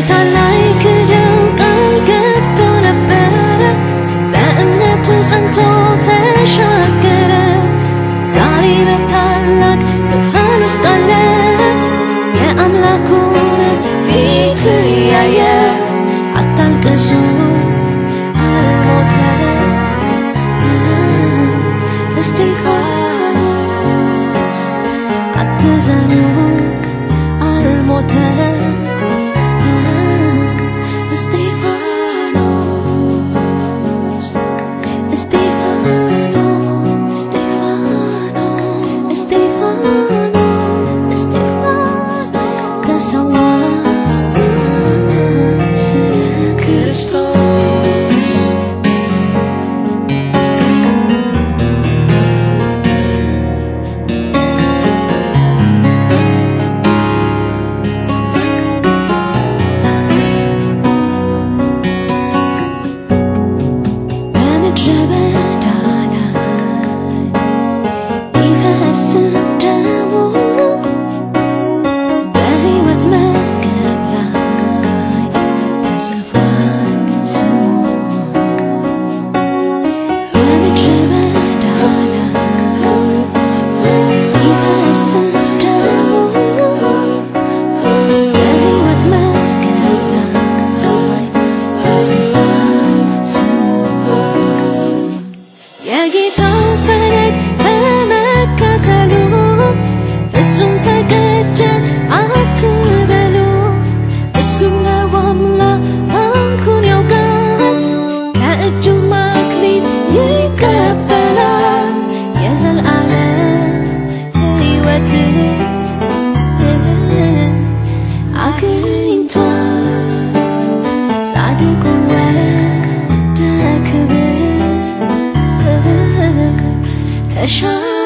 ጌታ ላይ ክደው ቃል ገብቶ ነበረ በእምነቱ ጸንቶ ተሻገረ። ዛሬ በታላቅ ብርሃን ውስጥ አለ የአምላኩን ፊት ያየ estoy. ጻድቁ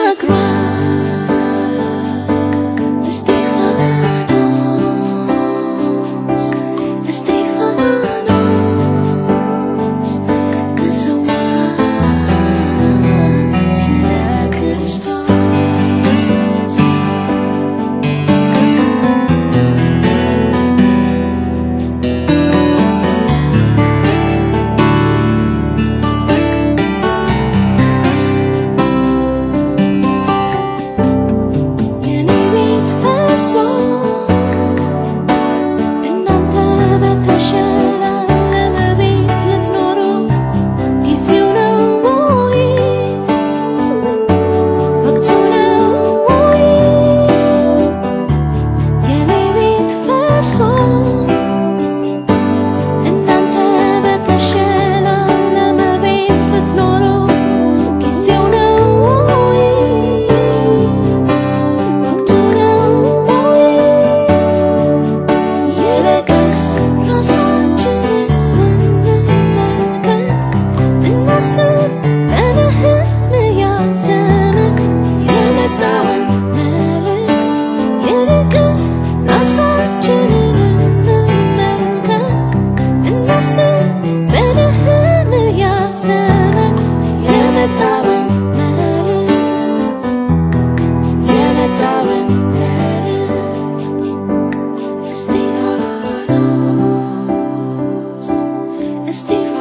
so Steve